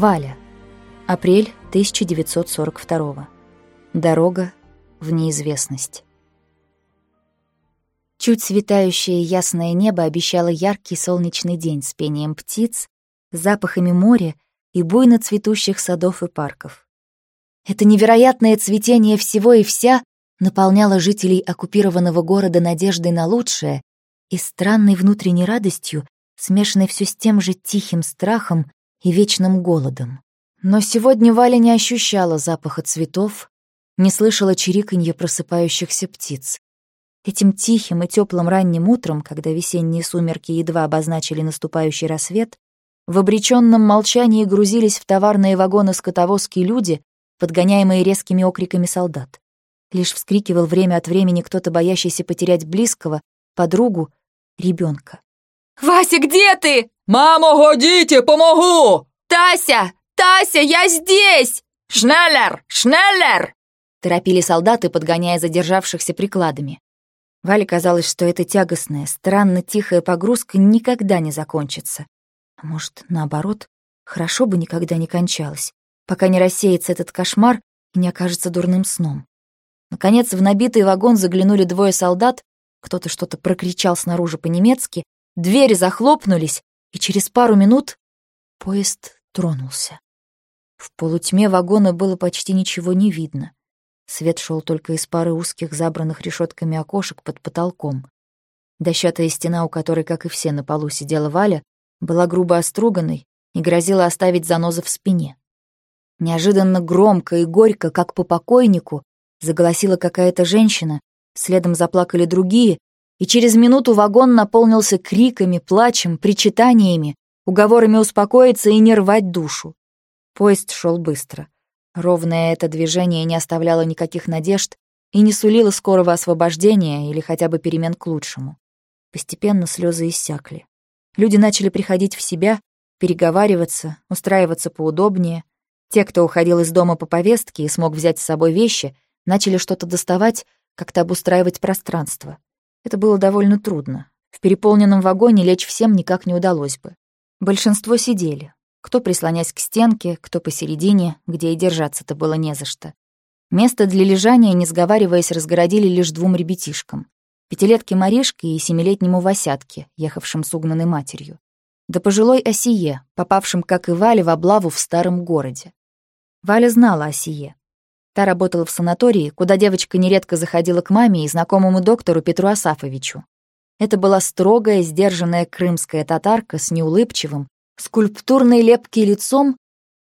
Валя. Апрель 1942. Дорога в неизвестность. Чуть светающее ясное небо обещало яркий солнечный день с пением птиц, запахами моря и буйно цветущих садов и парков. Это невероятное цветение всего и вся наполняло жителей оккупированного города надеждой на лучшее и странной внутренней радостью, смешанной все с тем же тихим страхом и вечным голодом. Но сегодня Валя не ощущала запаха цветов, не слышала чириканья просыпающихся птиц. Этим тихим и теплым ранним утром, когда весенние сумерки едва обозначили наступающий рассвет, в обреченном молчании грузились в товарные вагоны скотовозки люди, подгоняемые резкими окриками солдат. Лишь вскрикивал время от времени кто-то, боящийся потерять близкого, подругу, ребенка. «Вася, где ты?» «Мама, годите, помогу!» «Тася! Тася, я здесь!» «Шнеллер! Шнеллер!» Торопили солдаты, подгоняя задержавшихся прикладами. Вале казалось, что эта тягостная, странно тихая погрузка никогда не закончится. А может, наоборот, хорошо бы никогда не кончалась, пока не рассеется этот кошмар и не окажется дурным сном. Наконец, в набитый вагон заглянули двое солдат, кто-то что-то прокричал снаружи по-немецки, двери захлопнулись, и через пару минут поезд тронулся. В полутьме вагона было почти ничего не видно. Свет шел только из пары узких, забранных решетками окошек под потолком. Дощатая стена, у которой, как и все, на полу сидела Валя, была грубо оструганной и грозила оставить занозы в спине. Неожиданно громко и горько, как по покойнику, заголосила какая-то женщина, следом заплакали другие, и через минуту вагон наполнился криками, плачем, причитаниями, уговорами успокоиться и не рвать душу. Поезд шел быстро. Ровное это движение не оставляло никаких надежд и не сулило скорого освобождения или хотя бы перемен к лучшему. Постепенно слезы иссякли. Люди начали приходить в себя, переговариваться, устраиваться поудобнее. Те, кто уходил из дома по повестке и смог взять с собой вещи, начали что-то доставать, как-то обустраивать пространство. Это было довольно трудно. В переполненном вагоне лечь всем никак не удалось бы. Большинство сидели. Кто прислонясь к стенке, кто посередине, где и держаться-то было не за что. Место для лежания, не сговариваясь, разгородили лишь двум ребятишкам. Пятилетке Маришке и семилетнему Васятке, ехавшим с угнанной матерью. Да пожилой Осие, попавшим, как и Валя, в облаву в старом городе. Валя знала Осие. Та работала в санатории, куда девочка нередко заходила к маме и знакомому доктору Петру Асафовичу. Это была строгая, сдержанная крымская татарка с неулыбчивым, скульптурной лепким лицом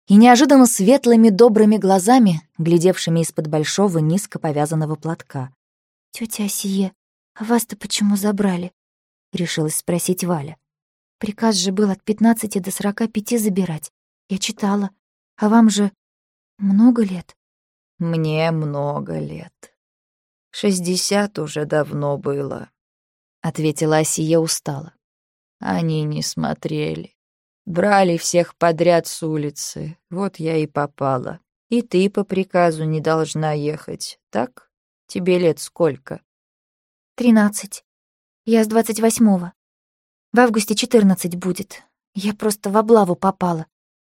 и неожиданно светлыми добрыми глазами, глядевшими из-под большого низко повязанного платка. «Тётя Асие, а вас-то почему забрали?» — решилась спросить Валя. «Приказ же был от пятнадцати до сорока пяти забирать. Я читала. А вам же много лет?» Мне много лет. Шестьдесят уже давно было, — ответила Осия устало. Они не смотрели. Брали всех подряд с улицы. Вот я и попала. И ты по приказу не должна ехать, так? Тебе лет сколько? Тринадцать. Я с двадцать восьмого. В августе четырнадцать будет. Я просто в облаву попала.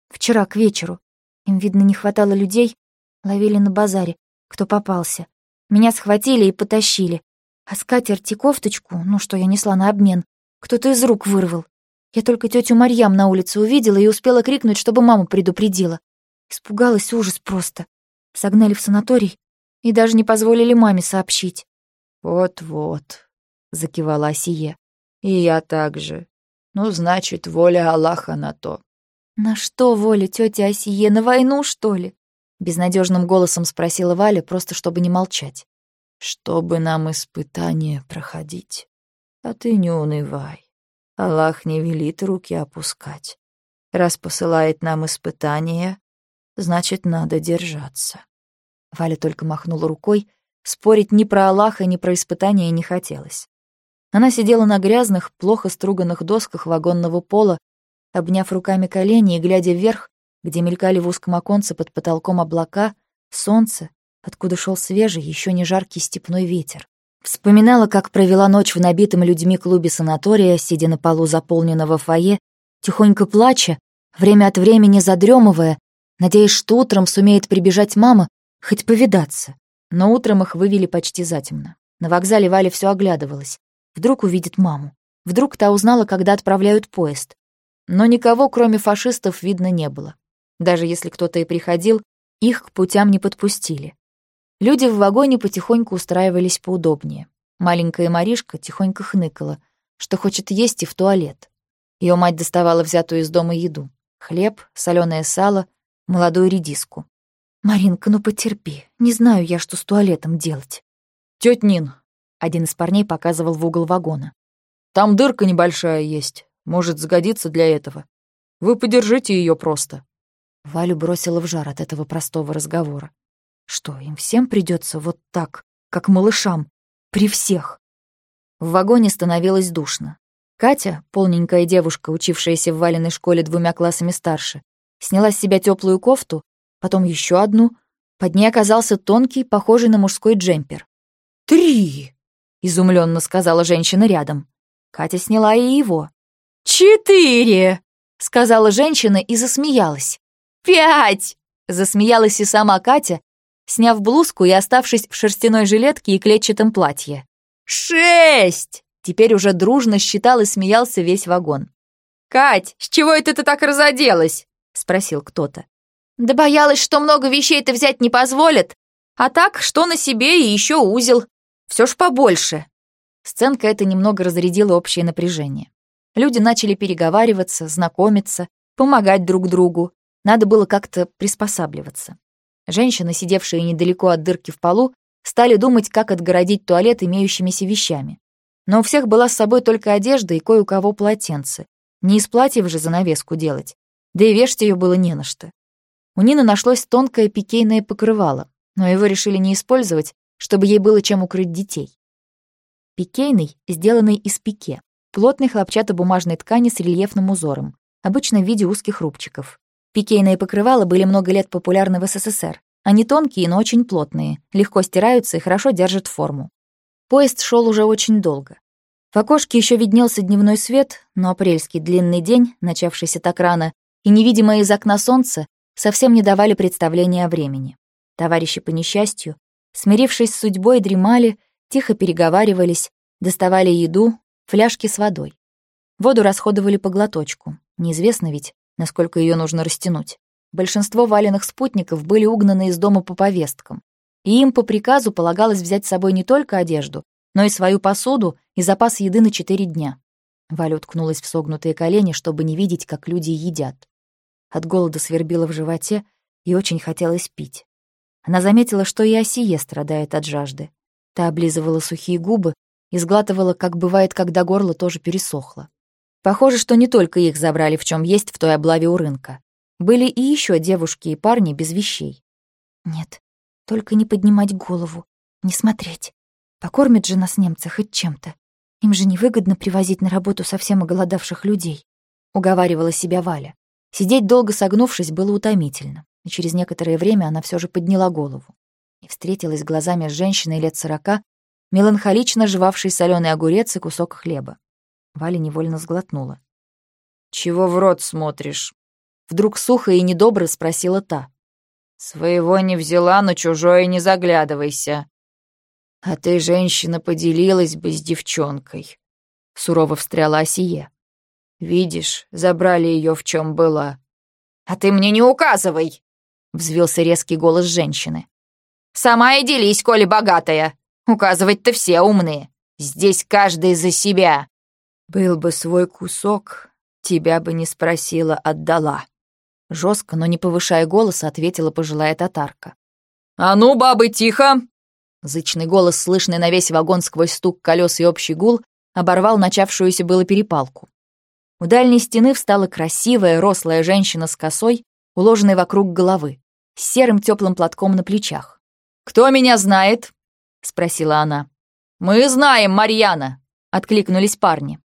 Вчера к вечеру. Им, видно, не хватало людей, Ловили на базаре, кто попался. Меня схватили и потащили. А скатерть и кофточку, ну что я несла на обмен, кто-то из рук вырвал. Я только тетю Марьям на улице увидела и успела крикнуть, чтобы маму предупредила. Испугалась ужас просто. Согнали в санаторий и даже не позволили маме сообщить. «Вот-вот», — закивала Асие. «И я так же. Ну, значит, воля Аллаха на то». «На что воля, тетя Асие? На войну, что ли?» Безнадежным голосом спросила Валя, просто чтобы не молчать. «Чтобы нам испытания проходить. А ты не унывай. Аллах не велит руки опускать. Раз посылает нам испытания, значит, надо держаться». Валя только махнула рукой, спорить ни про Аллаха, ни про испытания не хотелось. Она сидела на грязных, плохо струганных досках вагонного пола, обняв руками колени и глядя вверх где мелькали в узком оконце под потолком облака, солнце, откуда шел свежий, еще не жаркий степной ветер. Вспоминала, как провела ночь в набитом людьми клубе санатория, сидя на полу заполненного фойе, тихонько плача, время от времени задремывая, надеясь, что утром сумеет прибежать мама, хоть повидаться. Но утром их вывели почти затемно. На вокзале Валя все оглядывалась. Вдруг увидит маму. Вдруг та узнала, когда отправляют поезд. Но никого, кроме фашистов, видно не было. Даже если кто-то и приходил, их к путям не подпустили. Люди в вагоне потихоньку устраивались поудобнее. Маленькая Маришка тихонько хныкала, что хочет есть и в туалет. Ее мать доставала взятую из дома еду. Хлеб, соленое сало, молодую редиску. «Маринка, ну потерпи. Не знаю я, что с туалетом делать». «Тёть Нин», — один из парней показывал в угол вагона. «Там дырка небольшая есть. Может, сгодится для этого. Вы подержите ее просто». Валю бросила в жар от этого простого разговора. Что, им всем придется вот так, как малышам, при всех? В вагоне становилось душно. Катя, полненькая девушка, учившаяся в Валиной школе двумя классами старше, сняла с себя теплую кофту, потом еще одну. Под ней оказался тонкий, похожий на мужской джемпер. «Три!» — изумленно сказала женщина рядом. Катя сняла и его. «Четыре!» — сказала женщина и засмеялась. «Пять!» — засмеялась и сама Катя, сняв блузку и оставшись в шерстяной жилетке и клетчатом платье. «Шесть!» Теперь уже дружно считал и смеялся весь вагон. «Кать, с чего это ты так разоделась?» — спросил кто-то. «Да боялась, что много вещей-то взять не позволят. А так, что на себе и еще узел. Все ж побольше». Сценка эта немного разрядила общее напряжение. Люди начали переговариваться, знакомиться, помогать друг другу. Надо было как-то приспосабливаться. Женщины, сидевшие недалеко от дырки в полу, стали думать, как отгородить туалет имеющимися вещами. Но у всех была с собой только одежда и кое у кого полотенце. Не из платьев же занавеску делать. Да и вешать ее было не на что. У Нины нашлось тонкое пикейное покрывало, но его решили не использовать, чтобы ей было чем укрыть детей. Пикейный, сделанный из пике, плотной хлопчатобумажной ткани с рельефным узором, обычно в виде узких рубчиков. Пикейные покрывала были много лет популярны в СССР. Они тонкие, но очень плотные, легко стираются и хорошо держат форму. Поезд шел уже очень долго. В окошке еще виднелся дневной свет, но апрельский длинный день, начавшийся так рано, и невидимое из окна солнце совсем не давали представления о времени. Товарищи по несчастью, смирившись с судьбой, дремали, тихо переговаривались, доставали еду, фляжки с водой. Воду расходовали по глоточку. Неизвестно ведь, насколько ее нужно растянуть. Большинство валенных спутников были угнаны из дома по повесткам, и им по приказу полагалось взять с собой не только одежду, но и свою посуду и запас еды на четыре дня. Валя уткнулась в согнутые колени, чтобы не видеть, как люди едят. От голода свербило в животе, и очень хотелось пить. Она заметила, что и Осие страдает от жажды. Та облизывала сухие губы и сглатывала, как бывает, когда горло тоже пересохло. Похоже, что не только их забрали в чем есть в той облаве у рынка. Были и еще девушки и парни без вещей. Нет, только не поднимать голову, не смотреть. Покормят же нас немцы хоть чем-то. Им же невыгодно привозить на работу совсем оголодавших людей, уговаривала себя Валя. Сидеть долго согнувшись было утомительно, и через некоторое время она все же подняла голову и встретилась глазами с женщиной лет сорока, меланхолично жевавшей соленый огурец и кусок хлеба. Валя невольно сглотнула. «Чего в рот смотришь?» Вдруг сухо и недобро спросила та. «Своего не взяла, но чужое не заглядывайся». «А ты, женщина, поделилась бы с девчонкой», — сурово встряла Осие. «Видишь, забрали ее в чем была». «А ты мне не указывай!» — взвился резкий голос женщины. «Сама и делись, коли богатая. Указывать-то все умные. Здесь каждый за себя». «Был бы свой кусок, тебя бы не спросила, отдала». Жестко, но не повышая голоса, ответила пожилая татарка. «А ну, бабы, тихо!» Зычный голос, слышный на весь вагон сквозь стук колес и общий гул, оборвал начавшуюся было перепалку. У дальней стены встала красивая, рослая женщина с косой, уложенной вокруг головы, с серым теплым платком на плечах. «Кто меня знает?» — спросила она. «Мы знаем, Марьяна!» — откликнулись парни.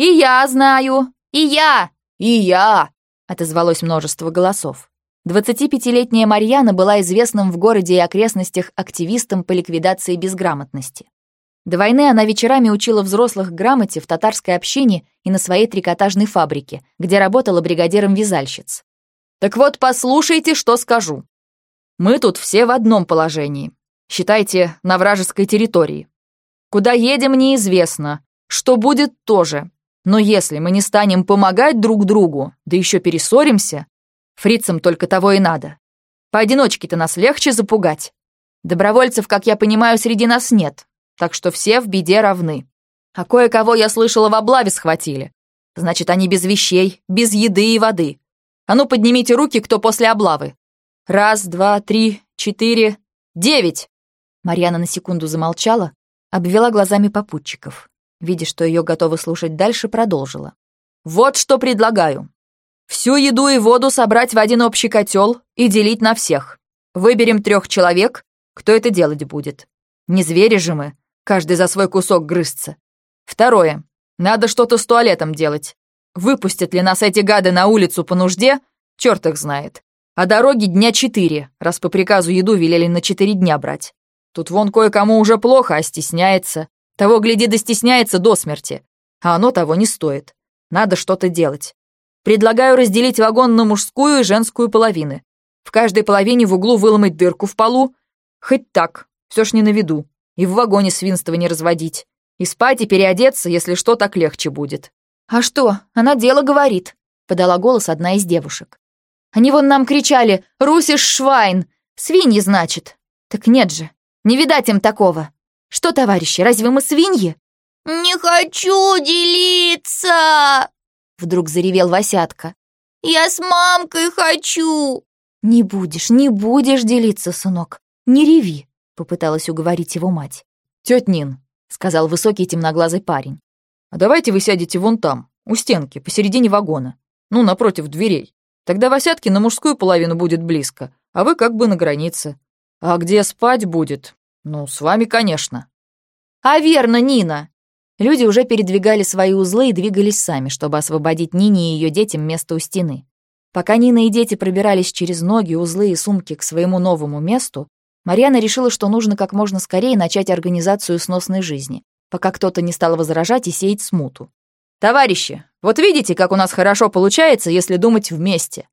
«И я знаю! И я! И я!» — отозвалось множество голосов. 25-летняя Марьяна была известным в городе и окрестностях активистом по ликвидации безграмотности. До войны она вечерами учила взрослых грамоте в татарской общине и на своей трикотажной фабрике, где работала бригадиром вязальщиц. «Так вот, послушайте, что скажу. Мы тут все в одном положении. Считайте, на вражеской территории. Куда едем, неизвестно. Что будет, тоже. Но если мы не станем помогать друг другу, да еще перессоримся, фрицам только того и надо. Поодиночке-то нас легче запугать. Добровольцев, как я понимаю, среди нас нет, так что все в беде равны. А кое-кого, я слышала, в облаве схватили. Значит, они без вещей, без еды и воды. А ну, поднимите руки, кто после облавы. Раз, два, три, четыре, девять!» Марьяна на секунду замолчала, обвела глазами попутчиков. Видя, что ее готовы слушать дальше, продолжила. «Вот что предлагаю. Всю еду и воду собрать в один общий котел и делить на всех. Выберем трех человек, кто это делать будет. Не звери же мы, Каждый за свой кусок грызться. Второе. Надо что-то с туалетом делать. Выпустят ли нас эти гады на улицу по нужде, черт их знает. А дороги дня четыре, раз по приказу еду велели на четыре дня брать. Тут вон кое-кому уже плохо, а стесняется. Того, гляди, да стесняется до смерти. А оно того не стоит. Надо что-то делать. Предлагаю разделить вагон на мужскую и женскую половины. В каждой половине в углу выломать дырку в полу. Хоть так, все ж не на виду и в вагоне свинства не разводить. И спать, и переодеться, если что, так легче будет». «А что, она дело говорит», — подала голос одна из девушек. «Они вон нам кричали «Русиш Швайн!» Свиньи, значит. Так нет же, не видать им такого. Что, товарищи, разве мы свиньи?» «Не хочу делиться!» Вдруг заревел Васятка. «Я с мамкой хочу!» «Не будешь, не будешь делиться, сынок. Не реви попыталась уговорить его мать. «Тёть Нин», — сказал высокий темноглазый парень, «а давайте вы сядете вон там, у стенки, посередине вагона, ну, напротив дверей. Тогда Васятке на мужскую половину будет близко, а вы как бы на границе. А где спать будет? Ну, с вами, конечно». «А верно, Нина!» Люди уже передвигали свои узлы и двигались сами, чтобы освободить Нине и ее детям место у стены. Пока Нина и дети пробирались через ноги, узлы и сумки к своему новому месту, Марьяна решила, что нужно как можно скорее начать организацию сносной жизни, пока кто-то не стал возражать и сеять смуту. «Товарищи, вот видите, как у нас хорошо получается, если думать вместе.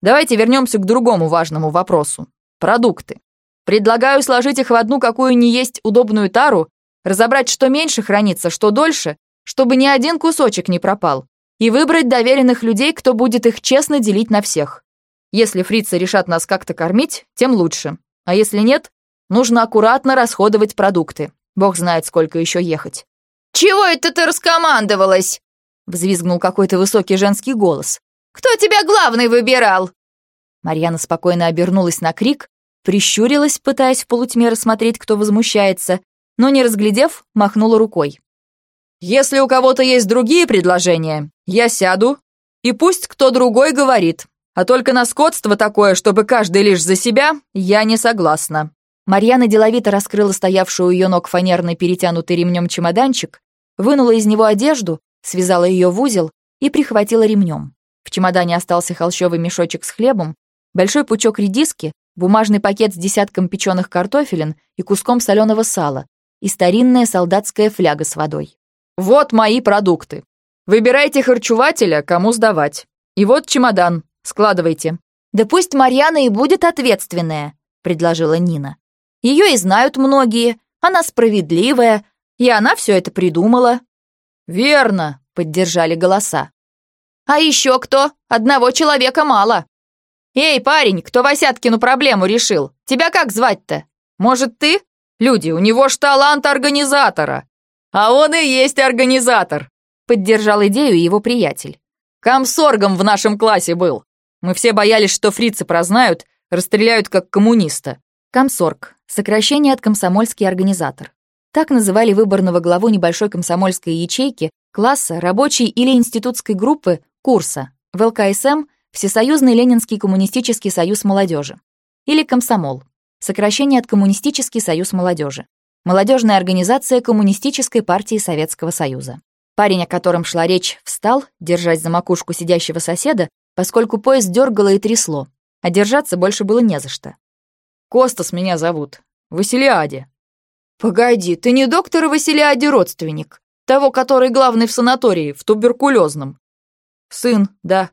Давайте вернемся к другому важному вопросу. Продукты. Предлагаю сложить их в одну какую ни есть удобную тару, разобрать, что меньше хранится, что дольше, чтобы ни один кусочек не пропал, и выбрать доверенных людей, кто будет их честно делить на всех. Если фрицы решат нас как-то кормить, тем лучше. А если нет, нужно аккуратно расходовать продукты. Бог знает, сколько еще ехать. «Чего это ты раскомандовалась?» Взвизгнул какой-то высокий женский голос. «Кто тебя главный выбирал?» Марьяна спокойно обернулась на крик, прищурилась, пытаясь в полутьме рассмотреть, кто возмущается, но, не разглядев, махнула рукой. «Если у кого-то есть другие предложения, я сяду, и пусть кто другой говорит. А только на скотство такое, чтобы каждый лишь за себя, я не согласна». Марьяна деловито раскрыла стоявшую у ее ног фанерный перетянутый ремнем чемоданчик, вынула из него одежду, связала ее в узел и прихватила ремнем. В чемодане остался холщовый мешочек с хлебом, большой пучок редиски, бумажный пакет с десятком печеных картофелин и куском соленого сала и старинная солдатская фляга с водой. «Вот мои продукты. Выбирайте харчувателя, кому сдавать. И вот чемодан, Складывайте». «Да пусть Марьяна и будет ответственная», — предложила Нина. «Ее и знают многие, она справедливая, и она все это придумала». «Верно», — поддержали голоса. «А еще кто? Одного человека мало». «Эй, парень, кто Васяткину проблему решил? Тебя как звать-то? Может, ты? Люди, у него ж талант организатора». «А он и есть организатор», — поддержал идею его приятель. «Комсоргом в нашем классе был. Мы все боялись, что фрицы прознают, расстреляют как коммуниста. Комсорг. Сокращение от комсомольский организатор. Так называли выборного главу небольшой комсомольской ячейки, класса, рабочей или институтской группы, курса, в ЛКСМ Всесоюзный Ленинский коммунистический союз молодежи. Или комсомол. Сокращение от Коммунистический союз молодежи. Молодежная организация Коммунистической партии Советского Союза. Парень, о котором шла речь, встал, держась за макушку сидящего соседа, поскольку поезд дергало и трясло, а держаться больше было не за что. «Костас меня зовут. Василиаде». «Погоди, ты не доктор Василиади родственник? Того, который главный в санатории, в туберкулезном?» «Сын, да.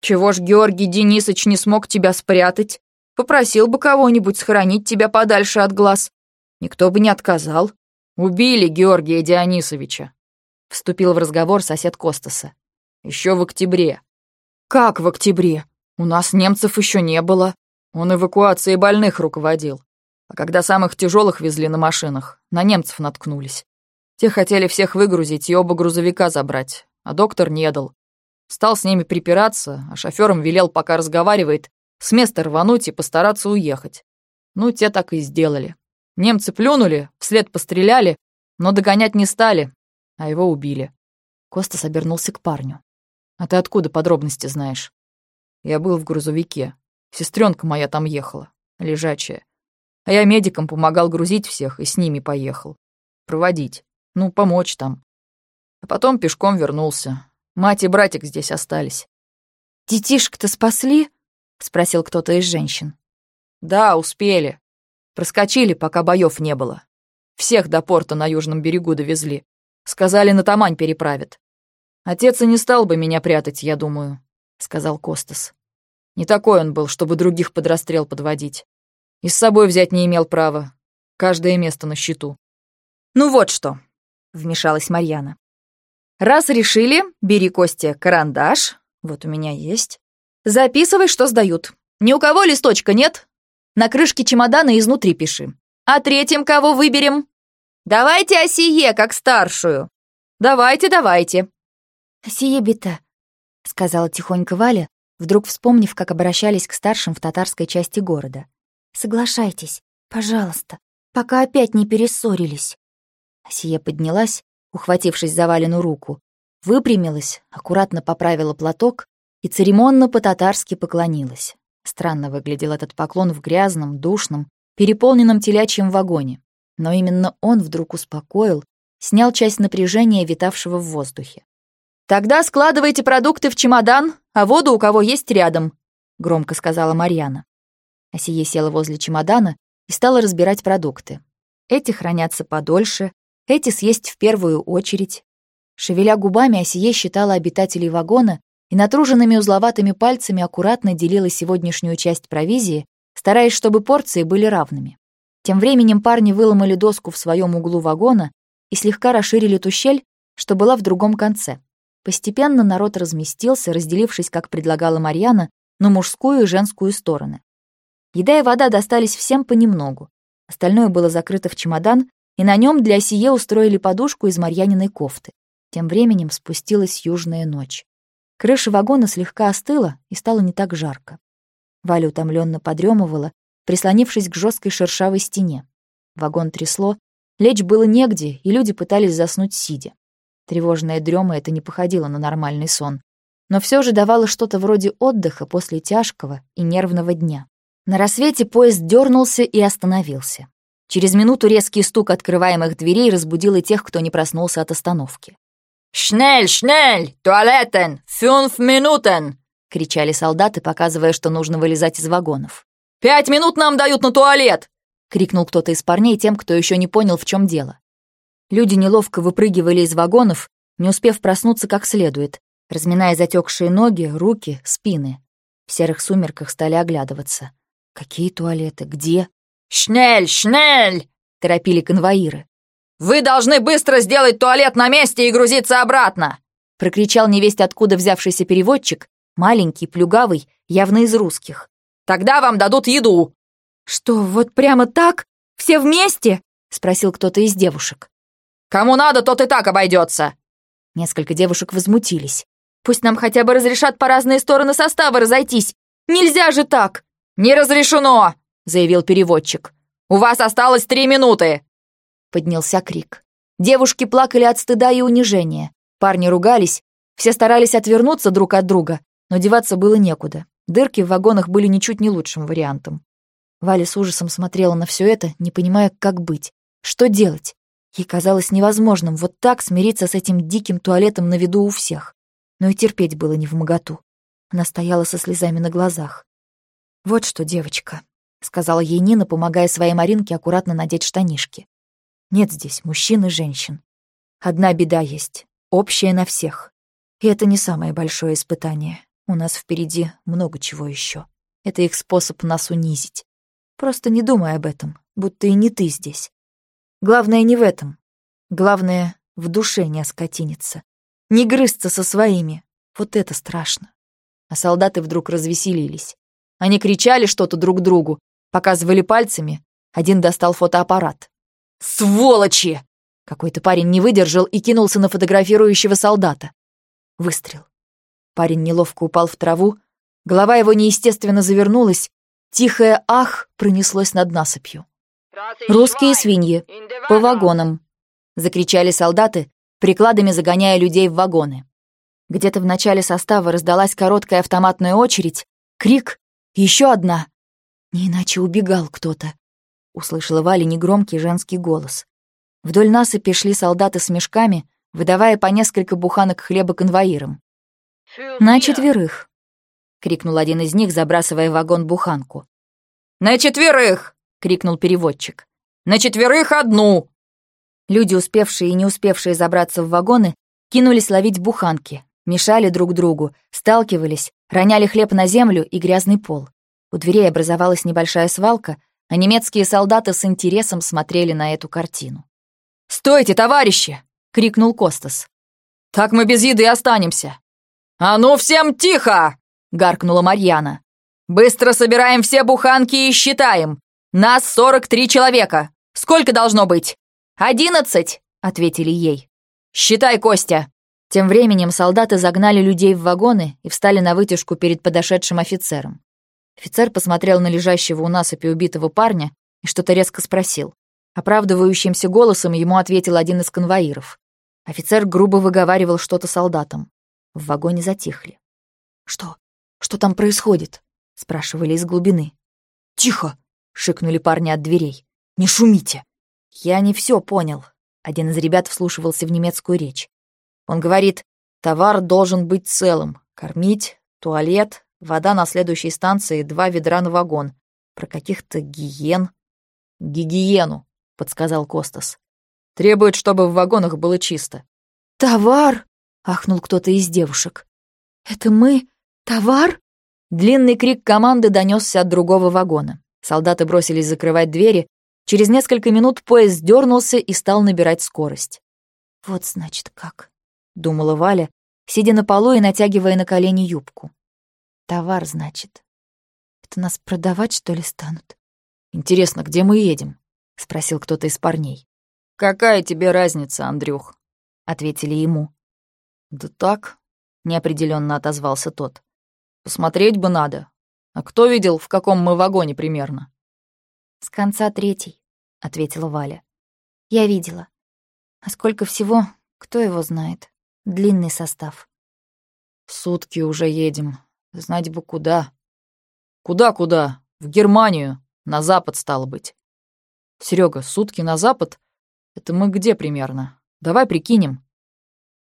Чего ж Георгий Денисович не смог тебя спрятать? Попросил бы кого-нибудь схоронить тебя подальше от глаз. Никто бы не отказал. Убили Георгия Дионисовича», — вступил в разговор сосед Костаса. «Еще в октябре». «Как в октябре? У нас немцев еще не было. Он эвакуацией больных руководил. А когда самых тяжелых везли на машинах, на немцев наткнулись. Те хотели всех выгрузить и оба грузовика забрать, а доктор не дал. Стал с ними припираться, а шоферам велел, пока разговаривает, с места рвануть и постараться уехать. Ну, те так и сделали. Немцы плюнули, вслед постреляли, но догонять не стали, а его убили. Костас обернулся к парню. «А ты откуда подробности знаешь?» «Я был в грузовике. Сестренка моя там ехала, лежачая. А я медикам помогал грузить всех и с ними поехал. Проводить. Ну, помочь там. А потом пешком вернулся. Мать и братик здесь остались. «Детишек-то спасли?» — спросил кто-то из женщин. «Да, успели. Проскочили, пока боев не было. Всех до порта на южном берегу довезли. Сказали, на Тамань переправят. Отец и не стал бы меня прятать, я думаю», — сказал Костас. «Не такой он был, чтобы других под расстрел подводить. И с собой взять не имел права. Каждое место на счету. «Ну вот что», — вмешалась Марьяна. «Раз решили, бери, Костя, карандаш. Вот у меня есть. Записывай, что сдают. Ни у кого листочка нет? На крышке чемодана изнутри пиши. А третьим кого выберем? Давайте Осие, как старшую. Давайте, давайте». «Осие бита», — сказала тихонько Валя, вдруг вспомнив, как обращались к старшим в татарской части города. Соглашайтесь, пожалуйста, пока опять не перессорились». Асия поднялась, ухватившись за Валину руку, выпрямилась, аккуратно поправила платок и церемонно по-татарски поклонилась. Странно выглядел этот поклон в грязном, душном, переполненном телячьем вагоне. Но именно он вдруг успокоил, снял часть напряжения, витавшего в воздухе. «Тогда складывайте продукты в чемодан, а воду у кого есть рядом», — громко сказала Марьяна. Асия села возле чемодана и стала разбирать продукты. Эти хранятся подольше, эти съесть в первую очередь. Шевеля губами, Асие считала обитателей вагона и натруженными узловатыми пальцами аккуратно делила сегодняшнюю часть провизии, стараясь, чтобы порции были равными. Тем временем парни выломали доску в своем углу вагона и слегка расширили ту щель, что была в другом конце. Постепенно народ разместился, разделившись, как предлагала Марьяна, на мужскую и женскую стороны. Еда и вода достались всем понемногу. Остальное было закрыто в чемодан, и на нем для Сие устроили подушку из марьяниной кофты. Тем временем спустилась южная ночь. Крыша вагона слегка остыла и стало не так жарко. Валя утомленно подремывала, прислонившись к жесткой шершавой стене. Вагон трясло, лечь было негде, и люди пытались заснуть сидя. Тревожная дрема это не походило на нормальный сон, но все же давало что-то вроде отдыха после тяжкого и нервного дня. На рассвете поезд дернулся и остановился. Через минуту резкий стук открываемых дверей разбудил и тех, кто не проснулся от остановки. «Шнель, шнель! Туалетен! Фюнф минутен!» — кричали солдаты, показывая, что нужно вылезать из вагонов. «Пять минут нам дают на туалет!» — крикнул кто-то из парней тем, кто еще не понял, в чем дело. Люди неловко выпрыгивали из вагонов, не успев проснуться как следует, разминая затекшие ноги, руки, спины. В серых сумерках стали оглядываться. Какие туалеты? Где? «Шнель, шнель!» — торопили конвоиры. «Вы должны быстро сделать туалет на месте и грузиться обратно!» — прокричал невесть откуда взявшийся переводчик, маленький, плюгавый, явно из русских. «Тогда вам дадут еду!» «Что, вот прямо так? Все вместе?» — спросил кто-то из девушек. «Кому надо, тот и так обойдется!» Несколько девушек возмутились. «Пусть нам хотя бы разрешат по разные стороны состава разойтись! Нельзя же так!» «Не разрешено!» — заявил переводчик. «У вас осталось три минуты!» Поднялся крик. Девушки плакали от стыда и унижения. Парни ругались, все старались отвернуться друг от друга, но деваться было некуда. Дырки в вагонах были ничуть не лучшим вариантом. Валя с ужасом смотрела на все это, не понимая, как быть. Что делать? Ей казалось невозможным вот так смириться с этим диким туалетом на виду у всех. Но и терпеть было не в моготу. Она стояла со слезами на глазах. «Вот что, девочка», — сказала ей Нина, помогая своей Маринке аккуратно надеть штанишки. Нет здесь мужчин и женщин. Одна беда есть, общая на всех. И это не самое большое испытание. У нас впереди много чего еще. Это их способ нас унизить. Просто не думай об этом, будто и не ты здесь. Главное не в этом. Главное, в душе не оскотиниться. Не грызться со своими. Вот это страшно. А солдаты вдруг развеселились. Они кричали что-то друг другу, показывали пальцами. Один достал фотоаппарат. «Сволочи!» Какой-то парень не выдержал и кинулся на фотографирующего солдата. Выстрел. Парень неловко упал в траву, голова его неестественно завернулась, тихое «ах» пронеслось над насыпью. «Русские свиньи! По вагонам!» — закричали солдаты, прикладами загоняя людей в вагоны. Где-то в начале состава раздалась короткая автоматная очередь, крик, еще одна. Не иначе убегал кто-то, услышала Валя негромкий женский голос. Вдоль насыпи шли солдаты с мешками, выдавая по несколько буханок хлеба конвоирам. «На четверых!» — крикнул один из них, забрасывая в вагон буханку. «На четверых!» — крикнул переводчик. «На четверых одну!» Люди, успевшие и не успевшие забраться в вагоны, кинулись ловить буханки, мешали друг другу, сталкивались, роняли хлеб на землю и грязный пол. У дверей образовалась небольшая свалка, а немецкие солдаты с интересом смотрели на эту картину. «Стойте, товарищи!» — крикнул Костас. «Так мы без еды останемся!» «А ну всем тихо!» — гаркнула Марьяна. «Быстро собираем все буханки и считаем. Нас сорок три человека. Сколько должно быть?» «Одиннадцать!» — ответили ей. «Считай, Костя!» Тем временем солдаты загнали людей в вагоны и встали на вытяжку перед подошедшим офицером. Офицер посмотрел на лежащего у насыпи убитого парня и что-то резко спросил. Оправдывающимся голосом ему ответил один из конвоиров. Офицер грубо выговаривал что-то солдатам. В вагоне затихли. «Что? Что там происходит?» — спрашивали из глубины. «Тихо!» — шикнули парни от дверей. «Не шумите!» «Я не все понял», — один из ребят вслушивался в немецкую речь. Он говорит, товар должен быть целым. Кормить, туалет, вода на следующей станции, два ведра на вагон. Про каких-то гиен. «Гигиену», подсказал Костас. Требует, чтобы в вагонах было чисто. Товар! ахнул кто-то из девушек. Это мы? Товар? Длинный крик команды донесся от другого вагона. Солдаты бросились закрывать двери. Через несколько минут поезд дернулся и стал набирать скорость. Вот значит как, думала Валя, сидя на полу и натягивая на колени юбку. Товар, значит. Это нас продавать, что ли, станут? Интересно, где мы едем? — спросил кто-то из парней. «Какая тебе разница, Андрюх?» — ответили ему. «Да так», — неопределенно отозвался тот. «Посмотреть бы надо. А кто видел, в каком мы вагоне примерно?» «С конца третий», — ответила Валя. «Я видела. А сколько всего, кто его знает? Длинный состав». «Сутки уже едем. Знать бы куда». «Куда-куда? В Германию. На запад, стало быть». Серега, сутки на запад? Это мы где примерно? Давай прикинем.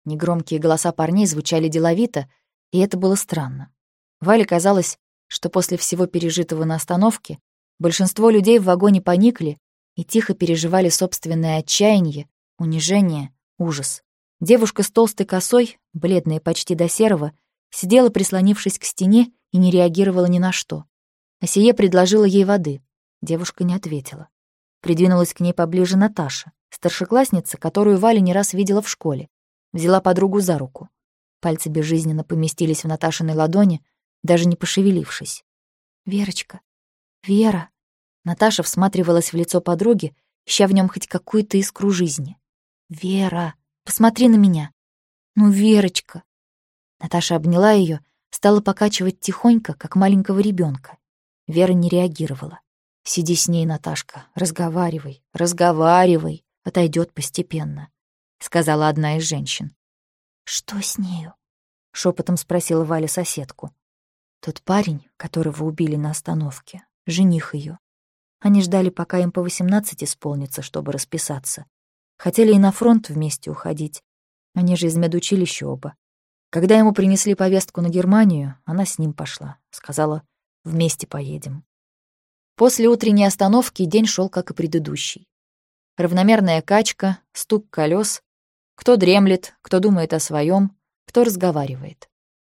Негромкие голоса парней звучали деловито, и это было странно. Вале казалось, что после всего пережитого на остановке большинство людей в вагоне поникли и тихо переживали собственное отчаяние, унижение, ужас. Девушка с толстой косой, бледная почти до серого, сидела, прислонившись к стене, и не реагировала ни на что. Асие предложила ей воды. Девушка не ответила. Придвинулась к ней поближе Наташа, старшеклассница, которую Валя не раз видела в школе. Взяла подругу за руку. Пальцы безжизненно поместились в Наташиной ладони, даже не пошевелившись. «Верочка! Вера!» Наташа всматривалась в лицо подруги, ища в нем хоть какую-то искру жизни. «Вера! Посмотри на меня!» «Ну, Верочка!» Наташа обняла ее, стала покачивать тихонько, как маленького ребенка. Вера не реагировала. Сиди с ней, Наташка, разговаривай, разговаривай, отойдет постепенно, сказала одна из женщин. Что с нею? шепотом спросила Валя соседку. Тот парень, которого убили на остановке, жених ее. Они ждали, пока им по восемнадцать исполнится, чтобы расписаться. Хотели и на фронт вместе уходить. Они же из медучилища оба. Когда ему принесли повестку на Германию, она с ним пошла. Сказала, вместе поедем. После утренней остановки день шел как и предыдущий. Равномерная качка, стук колес. Кто дремлет, кто думает о своем, кто разговаривает.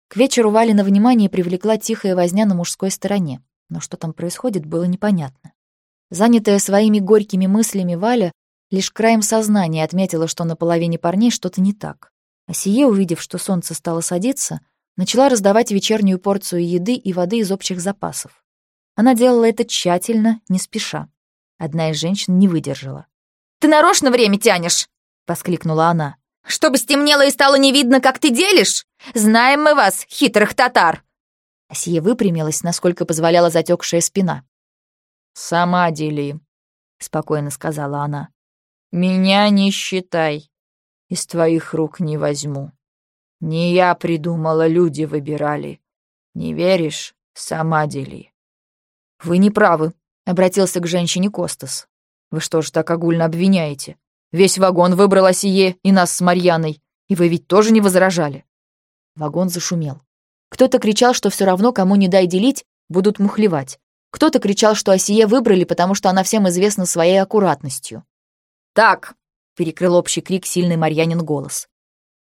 К вечеру Валина внимание привлекла тихая возня на мужской стороне, но что там происходит, было непонятно. Занятая своими горькими мыслями Валя лишь краем сознания отметила, что на половине парней что-то не так. А сие, увидев, что солнце стало садиться, начала раздавать вечернюю порцию еды и воды из общих запасов. Она делала это тщательно, не спеша. Одна из женщин не выдержала. «Ты нарочно время тянешь!» — воскликнула она. «Чтобы стемнело и стало не видно, как ты делишь? Знаем мы вас, хитрых татар!» Асия выпрямилась, насколько позволяла затекшая спина. «Сама дели», — спокойно сказала она. «Меня не считай. Из твоих рук не возьму. Не я придумала, люди выбирали. Не веришь? Сама дели». «Вы не правы», — обратился к женщине Костас. «Вы что ж так огульно обвиняете? Весь вагон выбрал Осие и нас с Марьяной, и вы ведь тоже не возражали». Вагон зашумел. Кто-то кричал, что все равно, кому не дай делить, будут мухлевать. Кто-то кричал, что Осие выбрали, потому что она всем известна своей аккуратностью. «Так!» — перекрыл общий крик сильный Марьянин голос.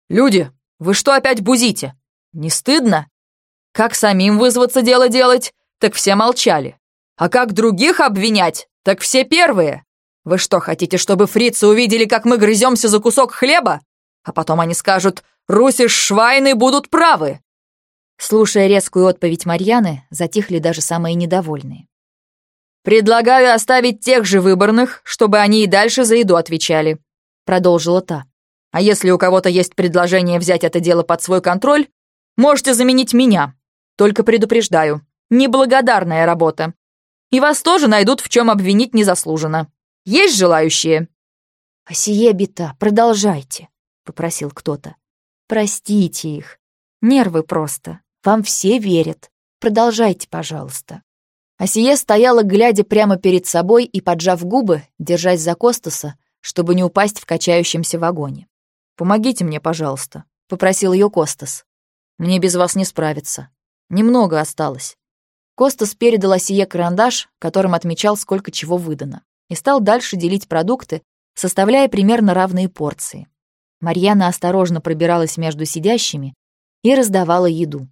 «Люди, вы что опять бузите? Не стыдно? Как самим вызваться дело делать, так все молчали. А как других обвинять, так все первые. Вы что, хотите, чтобы фрицы увидели, как мы грыземся за кусок хлеба? А потом они скажут, Руси Швайны будут правы. Слушая резкую отповедь Марьяны, затихли даже самые недовольные. «Предлагаю оставить тех же выборных, чтобы они и дальше за еду отвечали», — продолжила та. «А если у кого-то есть предложение взять это дело под свой контроль, можете заменить меня. Только предупреждаю, неблагодарная работа. И вас тоже найдут, в чем обвинить незаслуженно. Есть желающие?» «Осие бита, продолжайте», — попросил кто-то. «Простите их. Нервы просто. Вам все верят. Продолжайте, пожалуйста». Асия стояла, глядя прямо перед собой и, поджав губы, держась за Костаса, чтобы не упасть в качающемся вагоне. «Помогите мне, пожалуйста», — попросил ее Костас. «Мне без вас не справиться. Немного осталось». Костас передал Асие карандаш, которым отмечал, сколько чего выдано, и стал дальше делить продукты, составляя примерно равные порции. Марьяна осторожно пробиралась между сидящими и раздавала еду.